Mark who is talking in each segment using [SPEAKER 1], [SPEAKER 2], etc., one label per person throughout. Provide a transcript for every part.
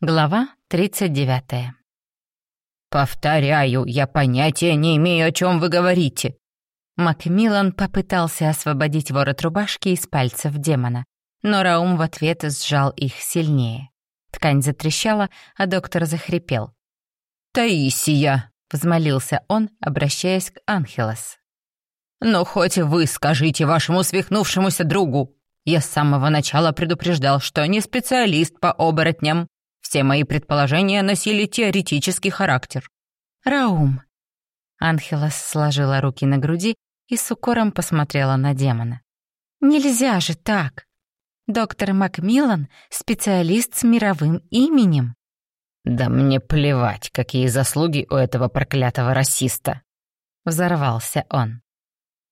[SPEAKER 1] Глава 39.
[SPEAKER 2] «Повторяю, я понятия не имею, о чем вы говорите».
[SPEAKER 1] Макмиллан попытался освободить ворот рубашки из пальцев демона, но Раум в ответ сжал их сильнее. Ткань затрещала, а доктор захрипел.
[SPEAKER 2] «Таисия!» — взмолился он, обращаясь к Анхелос. «Но хоть вы скажите вашему свихнувшемуся другу, я с самого начала предупреждал, что не специалист по оборотням. Все мои предположения носили теоретический характер.
[SPEAKER 1] «Раум!» Анхелос сложила руки на груди и с укором посмотрела на демона. «Нельзя же так! Доктор Макмиллан — специалист с мировым именем».
[SPEAKER 2] «Да мне плевать, какие заслуги у этого проклятого расиста!» Взорвался он.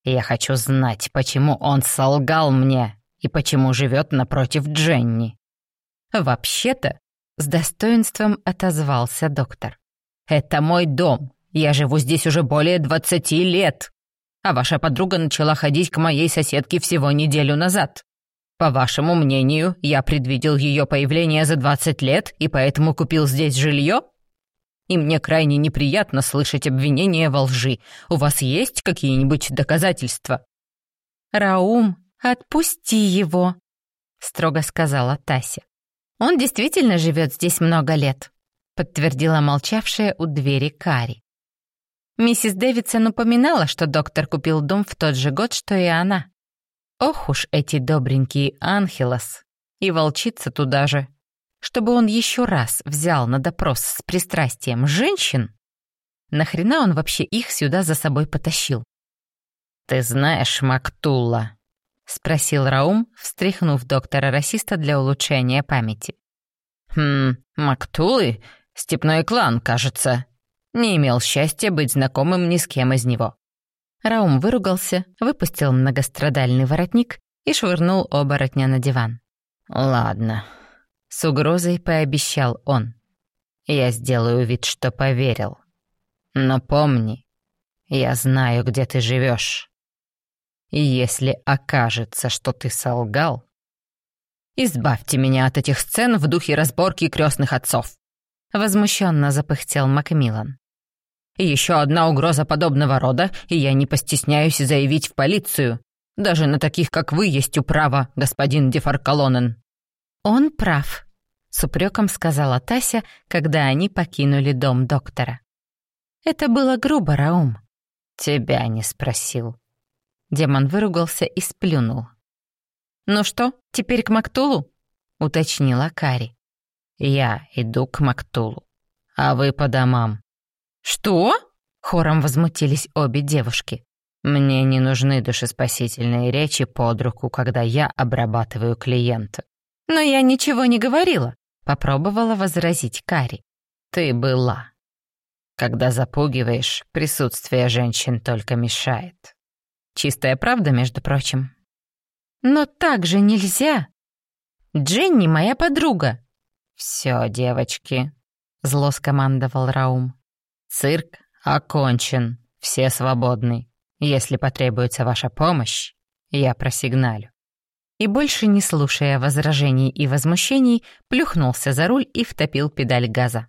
[SPEAKER 2] «Я хочу знать, почему он солгал мне и почему живет напротив Дженни. Вообще-то, с достоинством отозвался доктор. «Это мой дом. Я живу здесь уже более двадцати лет. А ваша подруга начала ходить к моей соседке всего неделю назад. По вашему мнению, я предвидел ее появление за двадцать лет и поэтому купил здесь жилье? И мне крайне неприятно слышать обвинения во лжи. У вас есть какие-нибудь доказательства?»
[SPEAKER 1] «Раум, отпусти его», — строго сказала Тася. Он действительно живет здесь много лет», — подтвердила молчавшая у двери Кари. Миссис Дэвидсон упоминала, что доктор купил дом в тот же год, что и она. Ох уж эти добренькие Анхелос. И волчица туда же. Чтобы он еще раз взял на допрос с пристрастием женщин, нахрена он вообще их сюда за собой потащил?
[SPEAKER 2] «Ты знаешь Мактулла?» — спросил Раум, встряхнув доктора-расиста для улучшения памяти. «Хм, Мактулы? Степной клан, кажется. Не имел счастья быть знакомым ни с кем из него».
[SPEAKER 1] Раум выругался, выпустил многострадальный воротник и швырнул оборотня на диван.
[SPEAKER 2] «Ладно», — с угрозой пообещал он. «Я сделаю вид, что поверил. Но помни, я знаю, где ты живешь. И если окажется, что ты солгал, избавьте меня от этих сцен в духе разборки крестных отцов. Возмущенно запыхтел Макмиллан. Еще одна угроза подобного рода, и я не постесняюсь заявить в полицию. Даже на таких, как вы, есть управа, господин Дефаркалонен.
[SPEAKER 1] Он прав, с упреком сказала Тася, когда они покинули дом доктора. Это было грубо, Раум.
[SPEAKER 2] Тебя не спросил.
[SPEAKER 1] Демон выругался и сплюнул. «Ну что, теперь к Мактулу?» — уточнила Кари.
[SPEAKER 2] «Я иду к Мактулу, а вы по домам».
[SPEAKER 1] «Что?» — хором возмутились обе девушки.
[SPEAKER 2] «Мне не нужны душеспасительные речи под руку, когда я обрабатываю клиента».
[SPEAKER 1] «Но я ничего не говорила», — попробовала возразить Кари.
[SPEAKER 2] «Ты была. Когда запугиваешь, присутствие женщин только мешает».
[SPEAKER 1] Чистая правда, между прочим. Но так же нельзя. Дженни моя подруга.
[SPEAKER 2] Все, девочки, зло скомандовал Раум. Цирк окончен, все свободны. Если потребуется ваша помощь, я просигналю.
[SPEAKER 1] И больше не слушая возражений и возмущений, плюхнулся за руль и втопил педаль газа.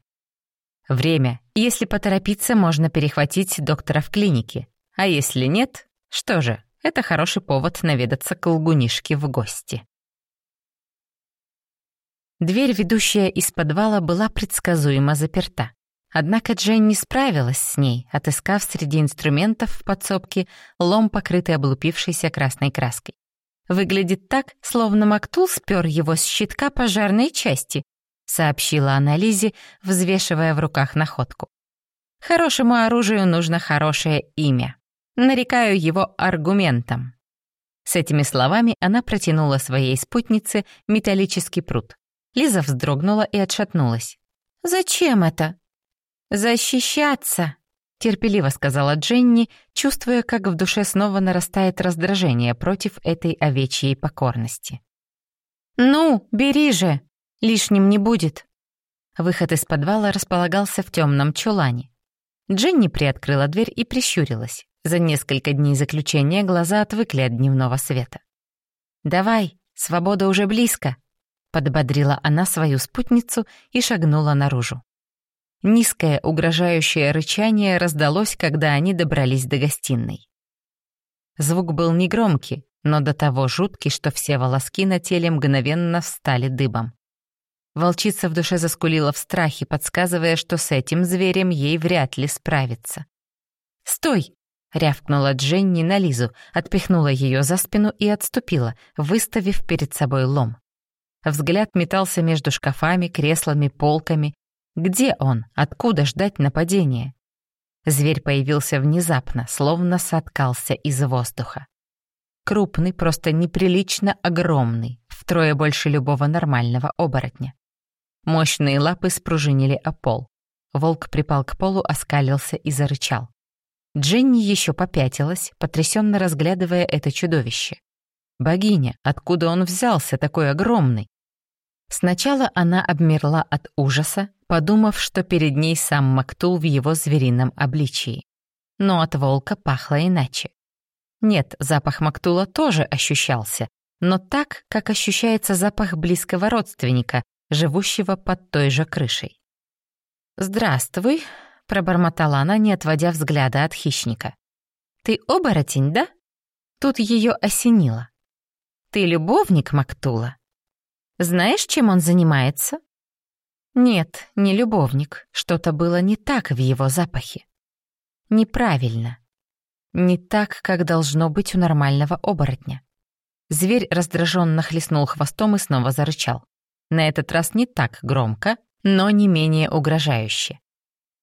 [SPEAKER 1] Время. Если поторопиться, можно перехватить доктора в клинике. А если нет, что же, это хороший повод наведаться к лгунишке в гости. Дверь, ведущая из подвала, была предсказуемо заперта. Однако Джейн не справилась с ней, отыскав среди инструментов в подсобке лом, покрытый облупившейся красной краской. «Выглядит так, словно Мактул спер его с щитка пожарной части», сообщила она Лизе, взвешивая в руках находку. «Хорошему оружию нужно хорошее имя» нарекаю его аргументом». С этими словами она протянула своей спутнице металлический пруд. Лиза вздрогнула и отшатнулась. «Зачем это?» «Защищаться», — терпеливо сказала Дженни, чувствуя, как в душе снова нарастает раздражение против этой овечьей покорности. «Ну, бери же! Лишним не будет!» Выход из подвала располагался в темном чулане. Дженни приоткрыла дверь и прищурилась. За несколько дней заключения глаза отвыкли от дневного света. «Давай, свобода уже близко», подбодрила она свою спутницу и шагнула наружу. Низкое угрожающее рычание раздалось, когда они добрались до гостиной. Звук был негромкий, но до того жуткий, что все волоски на теле мгновенно встали дыбом. Волчица в душе заскулила в страхе, подсказывая, что с этим зверем ей вряд ли справиться. «Стой!» — рявкнула Дженни на Лизу, отпихнула ее за спину и отступила, выставив перед собой лом. Взгляд метался между шкафами, креслами, полками. Где он? Откуда ждать нападения? Зверь появился внезапно, словно соткался из воздуха. Крупный, просто неприлично огромный, втрое больше любого нормального оборотня. Мощные лапы спружинили о пол. Волк припал к полу, оскалился и зарычал. Дженни еще попятилась, потрясенно разглядывая это чудовище. Богиня, откуда он взялся такой огромный? Сначала она обмерла от ужаса, подумав, что перед ней сам Мактул в его зверином обличии. Но от волка пахло иначе. Нет, запах Мактула тоже ощущался, но так, как ощущается запах близкого родственника, живущего под той же крышей. «Здравствуй», — пробормотала она, не отводя взгляда от хищника. «Ты оборотень, да?» Тут ее осенило. «Ты любовник Мактула?» Знаешь, чем он занимается?» Нет, не любовник. Что-то было не так в его запахе. Неправильно. Не так, как должно быть у нормального оборотня. Зверь раздраженно хлестнул хвостом и снова зарычал. На этот раз не так громко, но не менее угрожающе.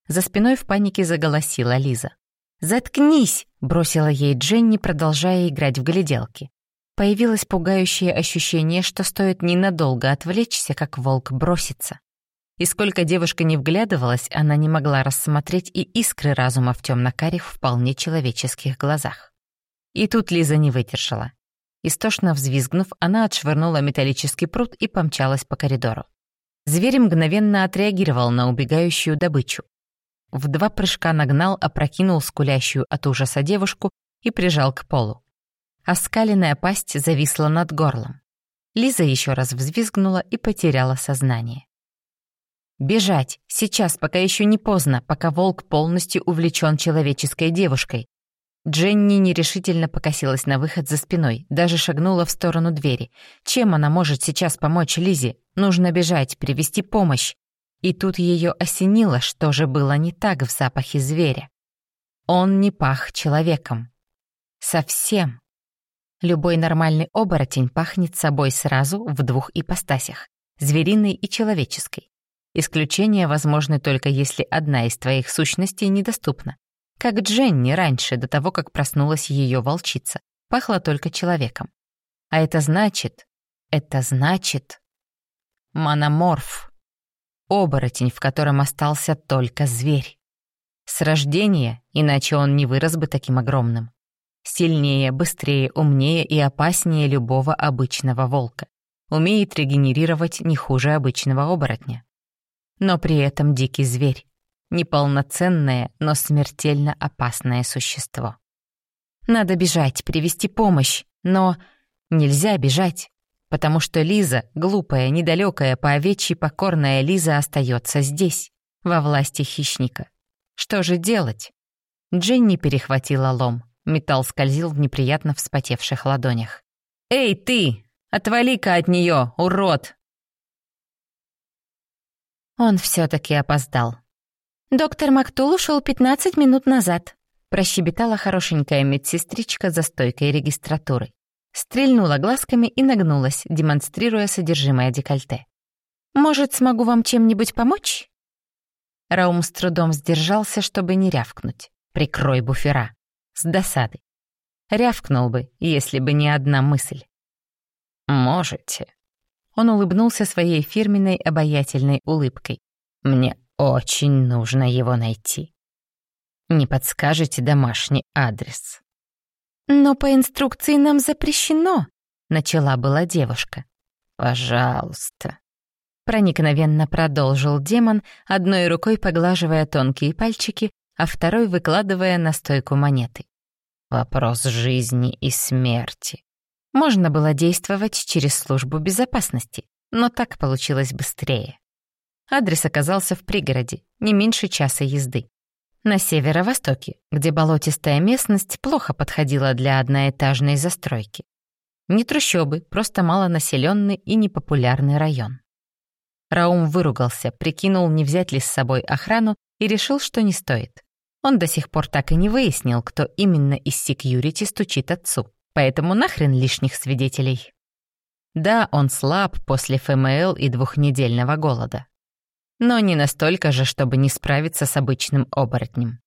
[SPEAKER 1] За спиной в панике заголосила Лиза. «Заткнись!» — бросила ей Дженни, продолжая играть в гляделки. Появилось пугающее ощущение, что стоит ненадолго отвлечься, как волк бросится. И сколько девушка не вглядывалась, она не могла рассмотреть и искры разума в темно-карих вполне человеческих глазах. И тут Лиза не выдержала. Истошно взвизгнув, она отшвырнула металлический пруд и помчалась по коридору. Зверь мгновенно отреагировал на убегающую добычу. В два прыжка нагнал, опрокинул скулящую от ужаса девушку и прижал к полу. Оскаленная пасть зависла над горлом. Лиза еще раз взвизгнула и потеряла сознание. Бежать! Сейчас, пока еще не поздно, пока волк полностью увлечен человеческой девушкой. Дженни нерешительно покосилась на выход за спиной, даже шагнула в сторону двери. Чем она может сейчас помочь Лизе? Нужно бежать, привести помощь. И тут ее осенило, что же было не так в запахе зверя. Он не пах человеком. Совсем. Любой нормальный оборотень пахнет собой сразу в двух ипостасях — звериной и человеческой. Исключения возможны только если одна из твоих сущностей недоступна. Как Дженни раньше, до того, как проснулась ее волчица, пахла только человеком. А это значит... Это значит... Мономорф. Оборотень, в котором остался только зверь. С рождения, иначе он не вырос бы таким огромным. Сильнее, быстрее, умнее и опаснее любого обычного волка. Умеет регенерировать не хуже обычного оборотня. Но при этом дикий зверь. Неполноценное, но смертельно опасное существо. Надо бежать, привести помощь, но нельзя бежать, потому что Лиза, глупая, недалекая, по овечьи покорная Лиза остается здесь, во власти хищника. Что же делать? Дженни перехватила лом. Металл скользил в неприятно вспотевших ладонях. «Эй, ты! Отвали-ка от нее, урод!» Он все-таки опоздал. «Доктор Мактул ушел 15 минут назад», прощебетала хорошенькая медсестричка за стойкой регистратуры. Стрельнула глазками и нагнулась, демонстрируя содержимое декольте. «Может, смогу вам чем-нибудь помочь?» Раум с трудом сдержался, чтобы не рявкнуть. «Прикрой буфера» с досады. Рявкнул бы, если бы не одна мысль. «Можете». Он улыбнулся своей фирменной обаятельной улыбкой. «Мне очень нужно его найти. Не подскажете домашний адрес?» «Но по инструкции нам запрещено», — начала была девушка. «Пожалуйста», — проникновенно продолжил демон, одной рукой поглаживая тонкие пальчики, а второй выкладывая на стойку монеты. Вопрос жизни и смерти. Можно было действовать через службу безопасности, но так получилось быстрее. Адрес оказался в пригороде, не меньше часа езды. На северо-востоке, где болотистая местность плохо подходила для одноэтажной застройки. Не трущобы, просто малонаселенный и непопулярный район. Раум выругался, прикинул, не взять ли с собой охрану и решил, что не стоит. Он до сих пор так и не выяснил, кто именно из секьюрити стучит отцу, поэтому нахрен лишних свидетелей. Да, он слаб после ФМЛ и двухнедельного голода но не настолько же, чтобы не справиться с обычным оборотнем.